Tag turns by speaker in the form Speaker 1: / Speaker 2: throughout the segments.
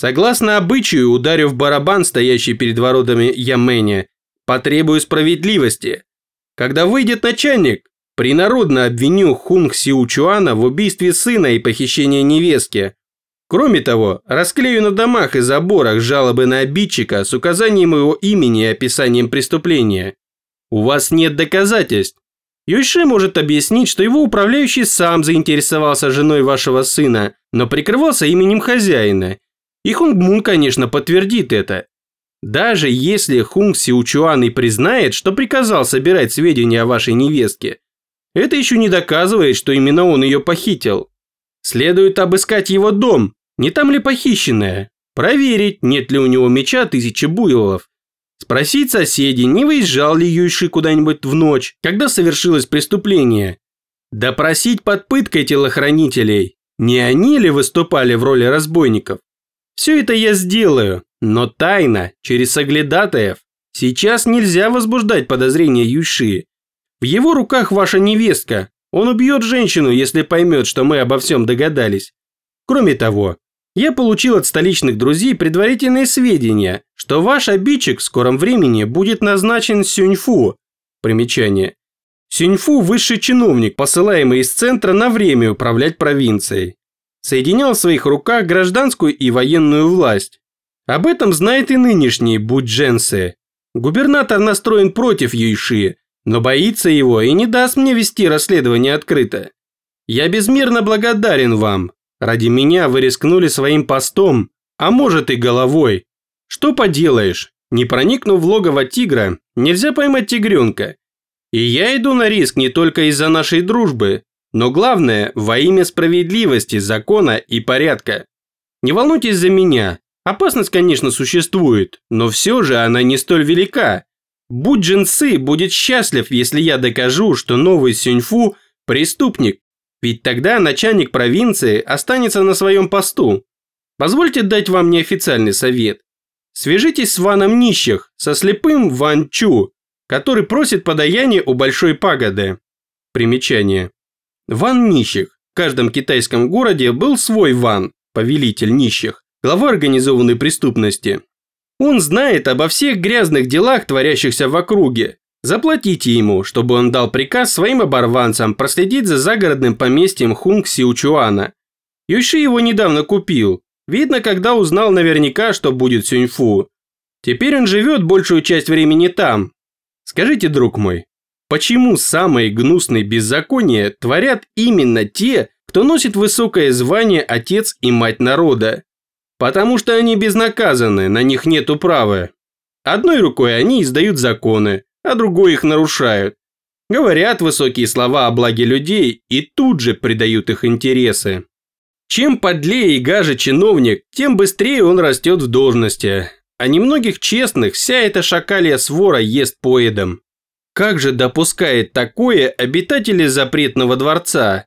Speaker 1: Согласно обычаю, ударю в барабан, стоящий перед воротами Яменя, потребую справедливости. Когда выйдет начальник, принародно обвиню Хунг Сиучуана в убийстве сына и похищении невестки. Кроме того, расклею на домах и заборах жалобы на обидчика с указанием его имени и описанием преступления. У вас нет доказательств. Юйши может объяснить, что его управляющий сам заинтересовался женой вашего сына, но прикрывался именем хозяина. И Хунг Мун, конечно, подтвердит это. Даже если Хунг Сиучуан и признает, что приказал собирать сведения о вашей невестке, это еще не доказывает, что именно он ее похитил. Следует обыскать его дом, не там ли похищенная, проверить, нет ли у него меча тысячи буйволов, спросить соседей, не выезжал ли Юйши куда-нибудь в ночь, когда совершилось преступление, допросить под пыткой телохранителей, не они ли выступали в роли разбойников. Все это я сделаю, но тайно, через соглядатаев. Сейчас нельзя возбуждать подозрения Юши. В его руках ваша невестка. Он убьет женщину, если поймет, что мы обо всем догадались. Кроме того, я получил от столичных друзей предварительные сведения, что ваш обидчик в скором времени будет назначен Сюньфу. Примечание. Сюньфу – высший чиновник, посылаемый из центра на время управлять провинцией. Соединял в своих руках гражданскую и военную власть. Об этом знает и нынешний Будженсе. Губернатор настроен против Юйши, но боится его и не даст мне вести расследование открыто. Я безмерно благодарен вам. Ради меня вы рискнули своим постом, а может и головой. Что поделаешь, не проникнув в логово тигра, нельзя поймать тигренка. И я иду на риск не только из-за нашей дружбы, но главное во имя справедливости, закона и порядка. Не волнуйтесь за меня, опасность, конечно, существует, но все же она не столь велика, Будь Джинсы будет счастлив, если я докажу, что новый Сюньфу – преступник, ведь тогда начальник провинции останется на своем посту. Позвольте дать вам неофициальный совет. Свяжитесь с Ваном Нищих, со слепым Ван Чу, который просит подаяние у Большой Пагоды. Примечание. Ван Нищих. В каждом китайском городе был свой Ван, повелитель нищих, глава организованной преступности. Он знает обо всех грязных делах, творящихся в округе. Заплатите ему, чтобы он дал приказ своим оборванцам проследить за загородным поместьем Хунг Сиучуана. Юйши его недавно купил. Видно, когда узнал наверняка, что будет Сюньфу. Теперь он живет большую часть времени там. Скажите, друг мой, почему самые гнусные беззакония творят именно те, кто носит высокое звание отец и мать народа? Потому что они безнаказаны, на них нет управы. Одной рукой они издают законы, а другой их нарушают. Говорят высокие слова о благе людей и тут же предают их интересы. Чем подлее и гаже чиновник, тем быстрее он растет в должности. А немногих честных вся эта шакалия свора ест поедом. Как же допускает такое обитатели запретного дворца?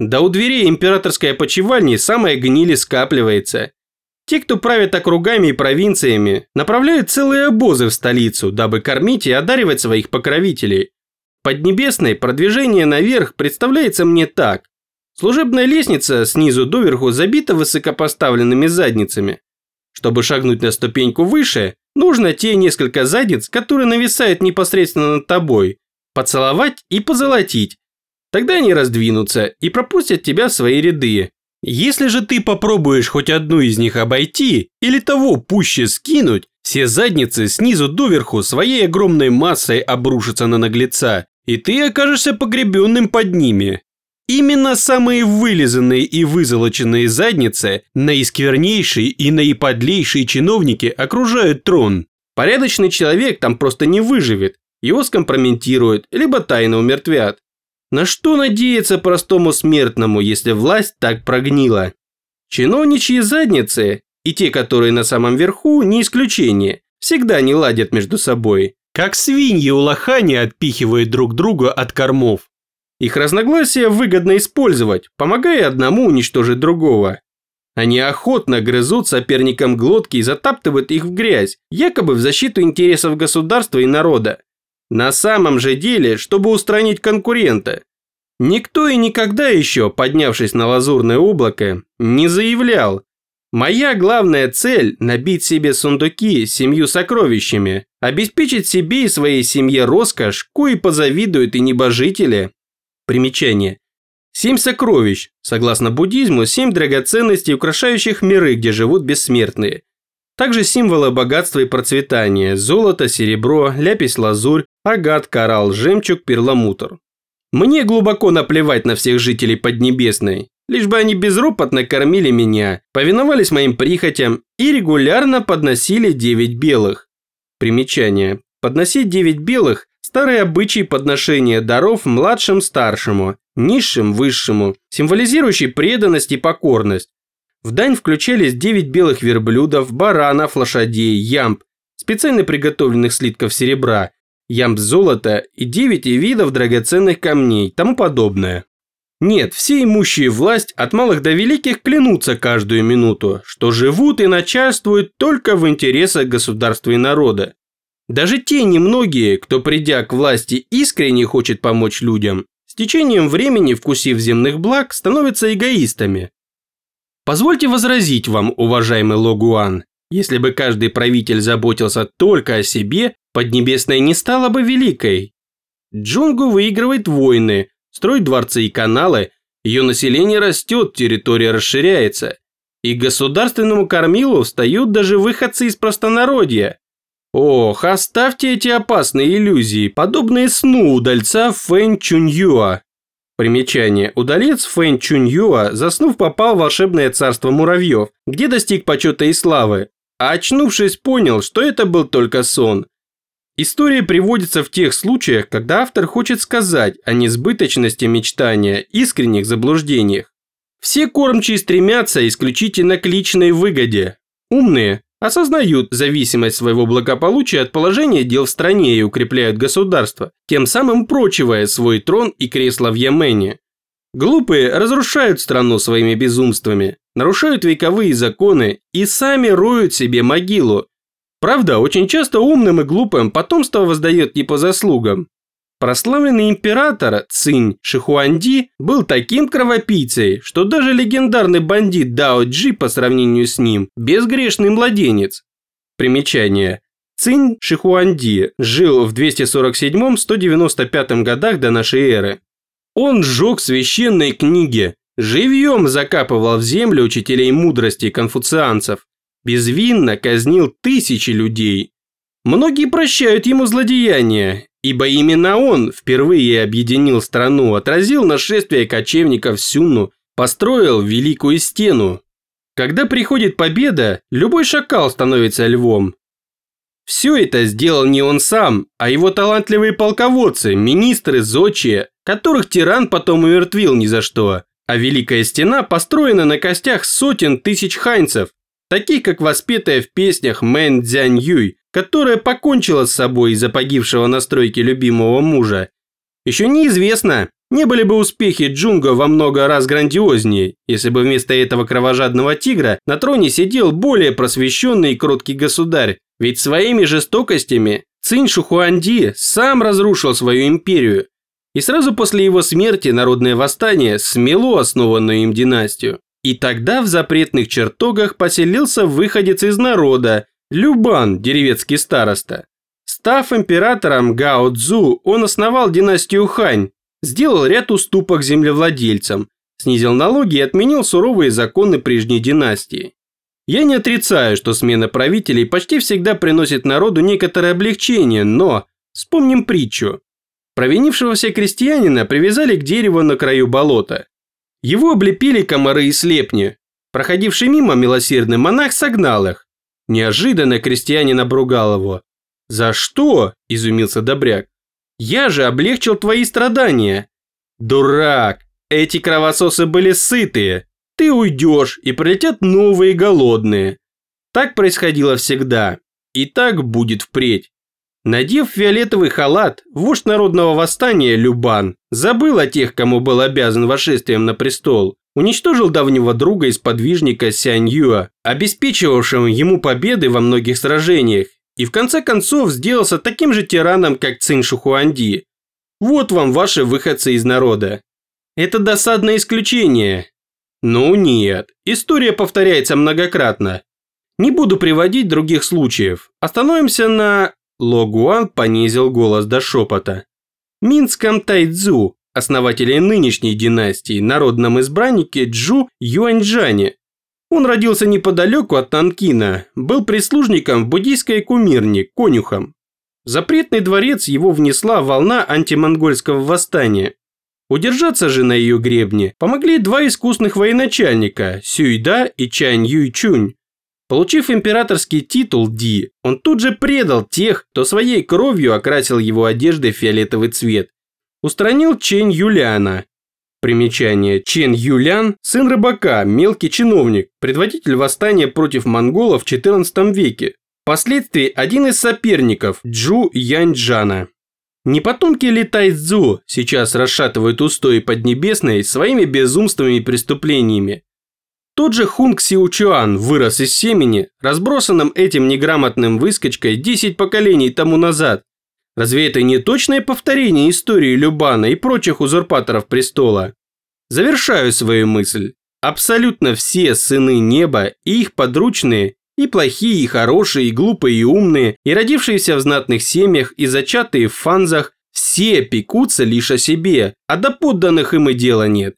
Speaker 1: Да у дверей императорской опочивальни самая гнили скапливается. Те, кто правят округами и провинциями, направляют целые обозы в столицу, дабы кормить и одаривать своих покровителей. Поднебесной продвижение наверх представляется мне так. Служебная лестница снизу доверху забита высокопоставленными задницами. Чтобы шагнуть на ступеньку выше, нужно те несколько задниц, которые нависают непосредственно над тобой, поцеловать и позолотить. Тогда они раздвинутся и пропустят тебя в свои ряды, если же ты попробуешь хоть одну из них обойти или того пуще скинуть, все задницы снизу доверху своей огромной массой обрушатся на наглеца, и ты окажешься погребенным под ними. Именно самые вылизанные и вызолоченные задницы, наисквернейшие и наиподлейшие чиновники окружают трон. Порядочный человек там просто не выживет, его скомпрометируют, либо тайно умертвят. На что надеяться простому смертному, если власть так прогнила? Чиновничьи задницы, и те, которые на самом верху, не исключение, всегда не ладят между собой. Как свиньи у лохани отпихивают друг друга от кормов. Их разногласия выгодно использовать, помогая одному уничтожить другого. Они охотно грызут соперникам глотки и затаптывают их в грязь, якобы в защиту интересов государства и народа. На самом же деле, чтобы устранить конкурента. Никто и никогда еще, поднявшись на лазурное облако, не заявлял Моя главная цель – набить себе сундуки семью сокровищами, обеспечить себе и своей семье роскошь, кои позавидуют и небожители. Примечание. Семь сокровищ, согласно буддизму, семь драгоценностей, украшающих миры, где живут бессмертные. Также символы богатства и процветания – золото, серебро, ляпис-лазурь, агат, коралл, жемчуг, перламутр. Мне глубоко наплевать на всех жителей Поднебесной, лишь бы они безропотно кормили меня, повиновались моим прихотям и регулярно подносили девять белых. Примечание. Подносить девять белых – старый обычай подношения даров младшим старшему, низшим высшему, символизирующий преданность и покорность. В дань включались девять белых верблюдов, баранов, лошадей, ямб, специально приготовленных слитков серебра, ямб золота и девять видов драгоценных камней, тому подобное. Нет, все имущие власть от малых до великих клянутся каждую минуту, что живут и начальствуют только в интересах государства и народа. Даже те немногие, кто придя к власти искренне хочет помочь людям, с течением времени, вкусив земных благ, становятся эгоистами. Позвольте возразить вам, уважаемый Логуан, если бы каждый правитель заботился только о себе, Поднебесная не стала бы великой. Джунгу выигрывает войны, строит дворцы и каналы, ее население растет, территория расширяется. И государственному кормилу встают даже выходцы из простонародья. Ох, оставьте эти опасные иллюзии, подобные сну удальца Фэн Чуньюа. Примечание. Удалец Фэн Чуньюа, заснув, попал в волшебное царство муравьев, где достиг почета и славы. А очнувшись, понял, что это был только сон. История приводится в тех случаях, когда автор хочет сказать о несбыточности мечтания, искренних заблуждениях. Все кормчие стремятся исключительно к личной выгоде. Умные осознают зависимость своего благополучия от положения дел в стране и укрепляют государство, тем самым прочивая свой трон и кресло в Йемене. Глупые разрушают страну своими безумствами, нарушают вековые законы и сами роют себе могилу, Правда, очень часто умным и глупым потомство воздает не по заслугам. Прославленный император Цинь Шихуанди был таким кровопийцей, что даже легендарный бандит Дао Джи по сравнению с ним – безгрешный младенец. Примечание. Цинь Шихуанди жил в 247-195 годах до нашей эры. Он сжег священные книги, живьем закапывал в землю учителей мудрости конфуцианцев, безвинно казнил тысячи людей. Многие прощают ему злодеяния, ибо именно он впервые объединил страну, отразил нашествие кочевников Сюну, построил Великую Стену. Когда приходит победа, любой шакал становится львом. Все это сделал не он сам, а его талантливые полководцы, министры, зодчие, которых тиран потом умертвил ни за что. А Великая Стена построена на костях сотен тысяч хайнцев, таких как воспетая в песнях Мэн Цзянь Юй, которая покончила с собой из-за погибшего на стройке любимого мужа. Еще неизвестно, не были бы успехи Джунга во много раз грандиознее, если бы вместо этого кровожадного тигра на троне сидел более просвещенный и кроткий государь, ведь своими жестокостями Цинь Шухуанди сам разрушил свою империю, и сразу после его смерти народное восстание смело основанную им династию. И тогда в запретных чертогах поселился выходец из народа, Любан, деревецкий староста. Став императором Гао Цзу, он основал династию Хань, сделал ряд уступок землевладельцам, снизил налоги и отменил суровые законы прежней династии. Я не отрицаю, что смена правителей почти всегда приносит народу некоторое облегчение, но вспомним притчу. Провинившегося крестьянина привязали к дереву на краю болота. Его облепили комары и слепни. Проходивший мимо милосердный монах согнал их. Неожиданно крестьянин обругал его. «За что?» – изумился Добряк. «Я же облегчил твои страдания». «Дурак! Эти кровососы были сытые. Ты уйдешь, и прилетят новые голодные». Так происходило всегда. И так будет впредь. Надев фиолетовый халат, вождь народного восстания Любан забыл о тех, кому был обязан вошествием на престол, уничтожил давнего друга и сподвижника Сянь Юа, обеспечивавшего ему победы во многих сражениях, и в конце концов сделался таким же тираном, как Цинь Шухуанди. Вот вам ваши выходцы из народа. Это досадное исключение. Ну нет, история повторяется многократно. Не буду приводить других случаев. Остановимся на... Логуан понизил голос до шепота. Минском Тайцзу, основателе нынешней династии, народном избраннике Джу Юаньчжане. Он родился неподалеку от Нанкина, был прислужником в буддийской кумирне, конюхом. Запретный дворец его внесла волна антимонгольского восстания. Удержаться же на ее гребне помогли два искусных военачальника – Сюйда и Чань Юйчунь. Получив императорский титул Ди, он тут же предал тех, кто своей кровью окрасил его одежды в фиолетовый цвет. Устранил Чэнь Юляна. Примечание. Чен Юлян – сын рыбака, мелкий чиновник, предводитель восстания против монголов в XIV веке. Впоследствии один из соперников Джу Яньчжана. Не потомки ли Тайцзу сейчас расшатывают устои Поднебесной своими безумствами и преступлениями? Тот же Хунг Сиучуан вырос из семени, разбросанным этим неграмотным выскочкой 10 поколений тому назад. Разве это не точное повторение истории Любана и прочих узурпаторов престола? Завершаю свою мысль. Абсолютно все сыны неба и их подручные и плохие, и хорошие, и глупые, и умные, и родившиеся в знатных семьях, и зачатые в фанзах, все пекутся лишь о себе, а до подданных им и дела нет.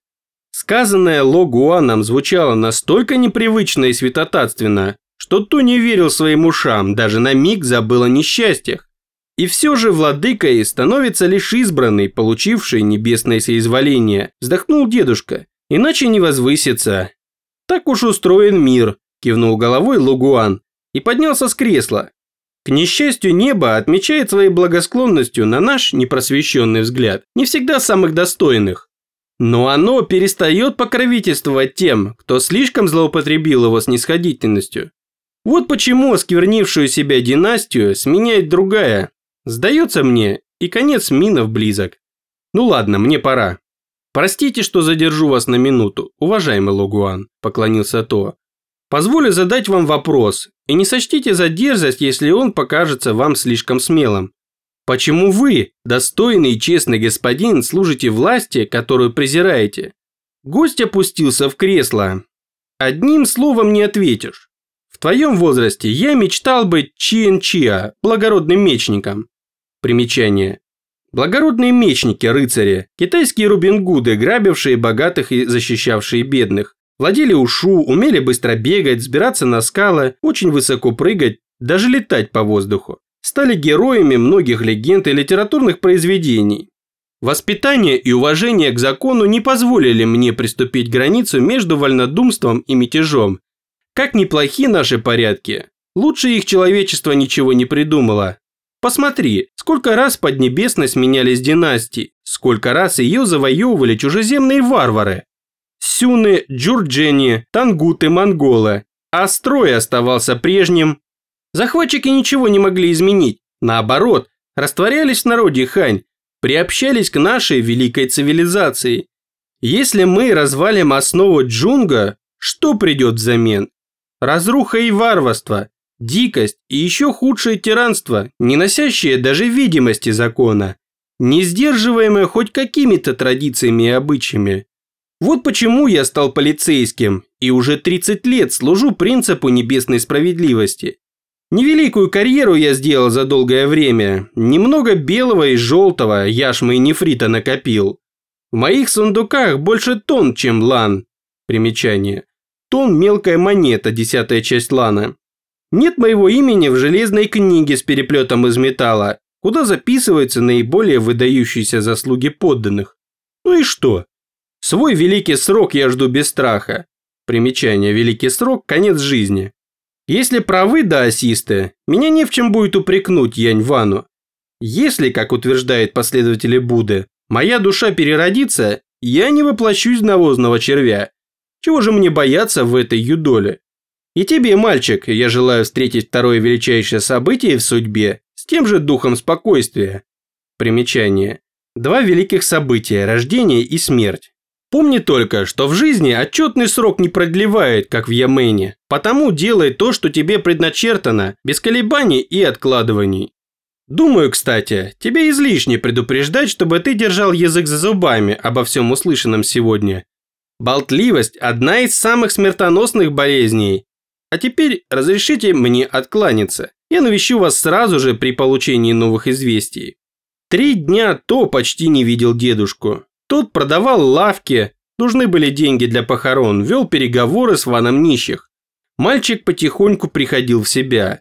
Speaker 1: Сказанное Логуаном звучало настолько непривычно и святотатственно, что ту не верил своим ушам, даже на миг забыл о несчастьях. И все же владыкой становится лишь избранный, получивший небесное соизволение, вздохнул дедушка, иначе не возвысится. Так уж устроен мир, кивнул головой Лугуан и поднялся с кресла. К несчастью, небо отмечает своей благосклонностью на наш непросвещенный взгляд, не всегда самых достойных. Но оно перестает покровительствовать тем, кто слишком злоупотребил его снисходительностью. Вот почему осквернившую себя династию сменяет другая. Сдается мне, и конец минов близок. Ну ладно, мне пора. Простите, что задержу вас на минуту, уважаемый Логуан, поклонился То. Позволю задать вам вопрос, и не сочтите за дерзость, если он покажется вам слишком смелым. Почему вы, достойный и честный господин, служите власти, которую презираете? Гость опустился в кресло. Одним словом не ответишь. В твоем возрасте я мечтал быть Чиен-Чиа, благородным мечником. Примечание. Благородные мечники, рыцари, китайские Рубингуды, грабившие богатых и защищавшие бедных. Владели ушу, умели быстро бегать, сбираться на скалы, очень высоко прыгать, даже летать по воздуху. Стали героями многих легенд и литературных произведений. Воспитание и уважение к закону не позволили мне приступить границу между вольнодумством и мятежом. Как неплохи наши порядки, лучше их человечество ничего не придумало. Посмотри, сколько раз Поднебесной сменялись династии, сколько раз ее завоевывали чужеземные варвары сюны, джурджени, тангуты, монголы, а строй оставался прежним. Захватчики ничего не могли изменить, наоборот, растворялись в народе хань, приобщались к нашей великой цивилизации. Если мы развалим основу джунга, что придет взамен? Разруха и варварство, дикость и еще худшее тиранство, не носящее даже видимости закона, не сдерживаемое хоть какими-то традициями и обычаями. Вот почему я стал полицейским и уже 30 лет служу принципу небесной справедливости. Невеликую карьеру я сделал за долгое время, немного белого и желтого яшмы и нефрита накопил. В моих сундуках больше тонн, чем лан. Примечание. Тон – мелкая монета, десятая часть лана. Нет моего имени в железной книге с переплетом из металла, куда записываются наиболее выдающиеся заслуги подданных. Ну и что? Свой великий срок я жду без страха. Примечание «Великий срок» – конец жизни. Если правы даосисты, меня не в чем будет упрекнуть Янь Вану. Если, как утверждают последователи Будды, моя душа переродится, я не воплощусь в навозного червя. Чего же мне бояться в этой юдоле? И тебе, мальчик, я желаю встретить второе величайшее событие в судьбе с тем же духом спокойствия. Примечание. Два великих события – рождение и смерть. Помни только, что в жизни отчетный срок не продлевает, как в Ямене, потому делай то, что тебе предначертано, без колебаний и откладываний. Думаю, кстати, тебе излишне предупреждать, чтобы ты держал язык за зубами обо всем услышанном сегодня. Болтливость – одна из самых смертоносных болезней. А теперь разрешите мне откланяться. Я навещу вас сразу же при получении новых известий. Три дня то почти не видел дедушку. Тот продавал лавки, нужны были деньги для похорон, вел переговоры с ваном нищих. Мальчик потихоньку приходил в себя.